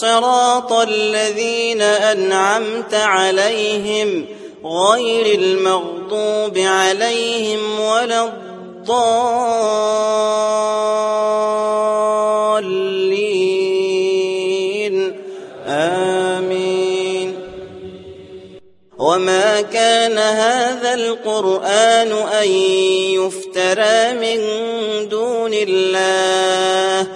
صراط الذين أنعمت عليهم غير المغضوب عليهم ولا الضالين. آمين. وما كان هذا القرآن أن يفترى من دون الله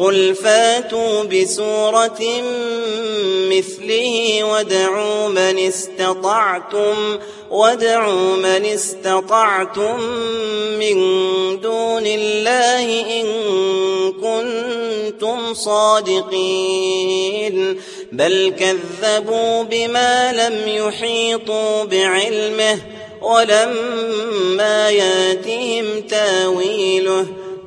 قل فاتوا بسورة مثله ودعوا من استطعتم ودعوا من استطعتم من دون الله إن كنتم صادقين. بل كذبوا بما لم يحيطوا بعلمه ولما ياتهم تاويله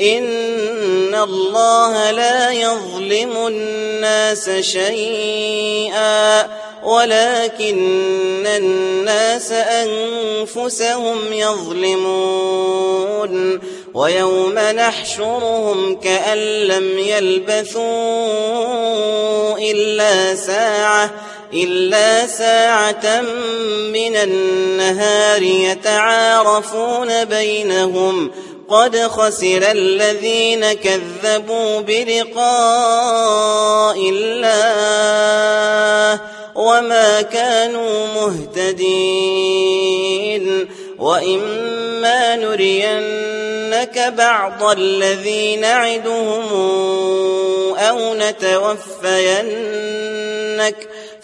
إن الله لا يظلم الناس شيئا ولكن الناس أنفسهم يظلمون ويوم نحشرهم كأن لم يلبثوا إلا ساعة إلا ساعة من النهار يتعارفون بينهم قد خسر الذين كذبوا بلقاء الله وما كانوا مهتدين وإما نرينك بعض الذي نعدهم أو نتوفينك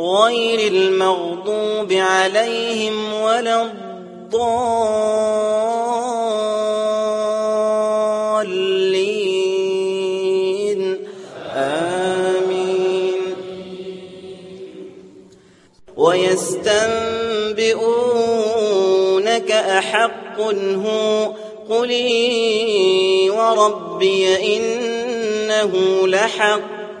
غير المغضوب عليهم ولا الضالين. آمين. ويستنبئونك أحق هو قلي وربي إنه لحق.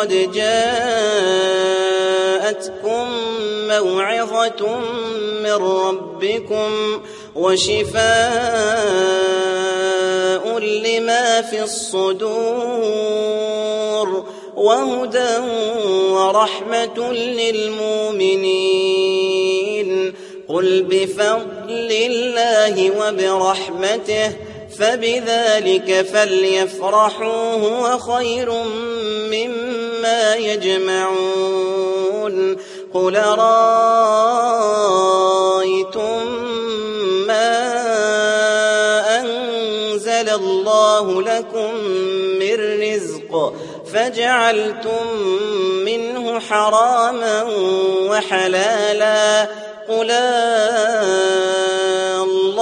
قد جاءتكم موعظة من ربكم وشفاء لما في الصدور وهدى ورحمة للمؤمنين. قل بفضل الله وبرحمته فبذلك فليفرحوا هو خير مما يجمعون. قل رأيتم ما أنزل الله لكم من رزق فجعلتم منه حراما وحلالا. قل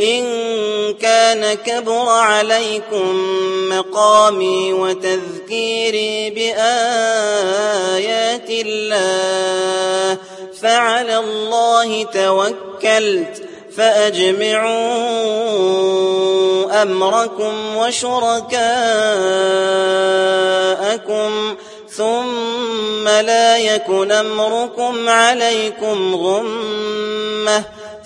إن كان كبر عليكم مقامي وتذكيري بآيات الله فعلى الله توكلت فأجمعوا أمركم وشركاءكم ثم لا يكن أمركم عليكم غمّة.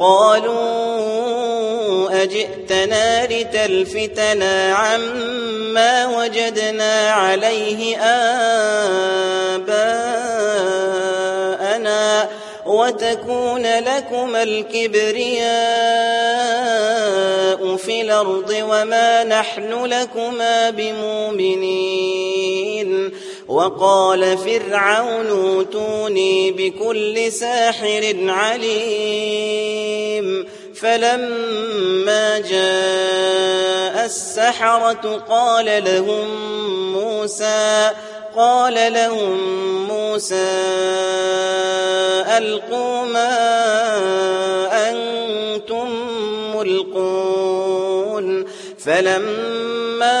قالوا أجئتنا لتلفتنا عما وجدنا عليه آباءنا وتكون لكما الكبرياء في الأرض وما نحن لكما بمؤمنين وقال فرعون اوتوني بكل ساحر عليم فلما جاء السحرة قال لهم موسى قال لهم موسى ألقوا ما أنتم ملقون فلما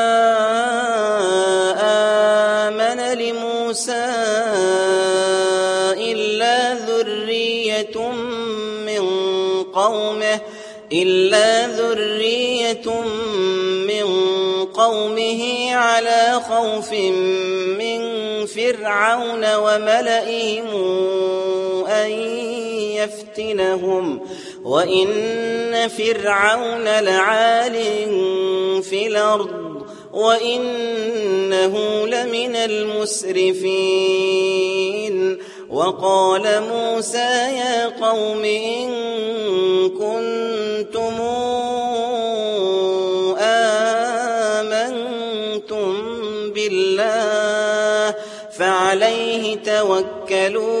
لموسى إلا ذرية من قومه إلا ذرية من قومه على خوف من فرعون وملئهم أن يفتنهم. وإن فرعون لعال في الأرض. وإنه لمن المسرفين وقال موسى يا قوم إن كنتم آمنتم بالله فعليه توكلوا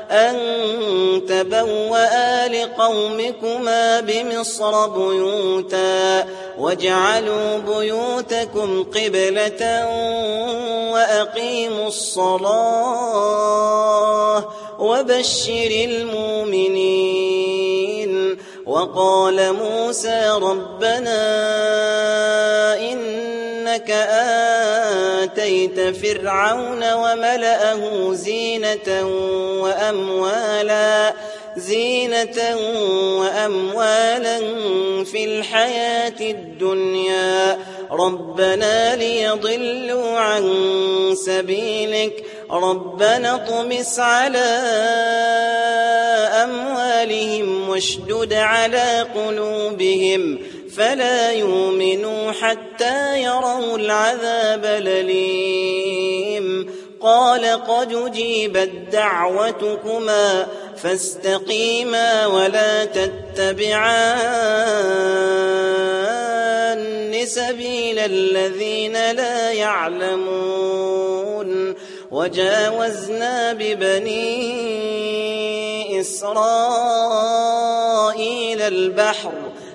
أن تبوأ لقومكما بمصر بيوتا واجعلوا بيوتكم قبلة وأقيموا الصلاة وبشر المؤمنين. وقال موسى ربنا إنك آتيت فرعون وملأه زينة وأموالا زينة وأموالا في الحياة الدنيا. ربنا ليضلوا عن سبيلك. ربنا اطمس على أموالهم واشدد على قلوبهم. فلا يؤمنوا حتى يروا العذاب الأليم. قال قد أجيبت دعوتكما فاستقيما ولا تتبعان سبيل الذين لا يعلمون. وجاوزنا ببني إسرائيل البحر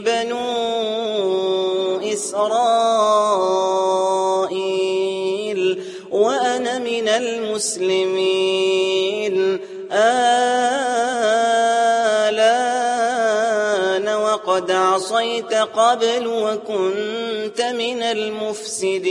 بنو إسرائيل وأنا من المسلمين. آلان وقد عصيت قبل وكنت من المفسدين.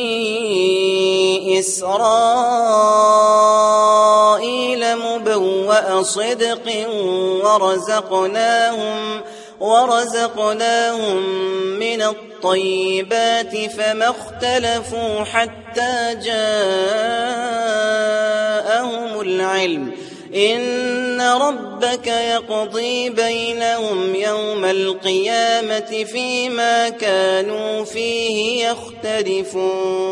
إسرائيل مبوأ صدق ورزقناهم ورزقناهم من الطيبات فما اختلفوا حتى جاءهم العلم. إن ربك يقضي بينهم يوم القيامة فيما كانوا فيه يختلفون.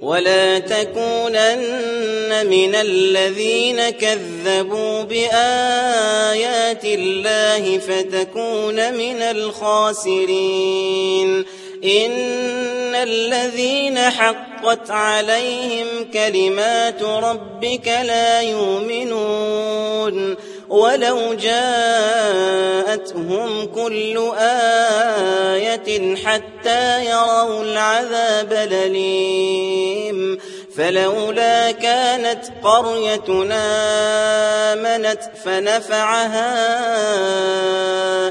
ولا تكونن من الذين كذبوا بآيات الله فتكون من الخاسرين. إن الذين حقت عليهم كلمات ربك لا يؤمنون. ولو جاءتهم كل آية حتى يروا العذاب الأليم. فلولا كانت قريتنا آمنت فنفعها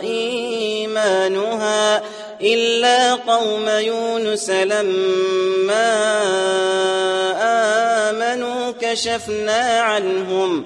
إيمانها. إلا قوم يونس لما آمنوا كشفنا عنهم